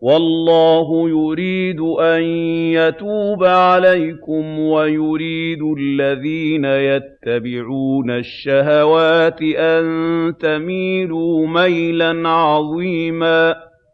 وَاللَّهُ يُرِيدُ أَن يَتُوبَ عَلَيْكُمْ وَيُرِيدُ الَّذِينَ يَتَّبِعُونَ الشَّهَوَاتِ أَن تَمِيلُوا مَيْلًا عَظِيمًا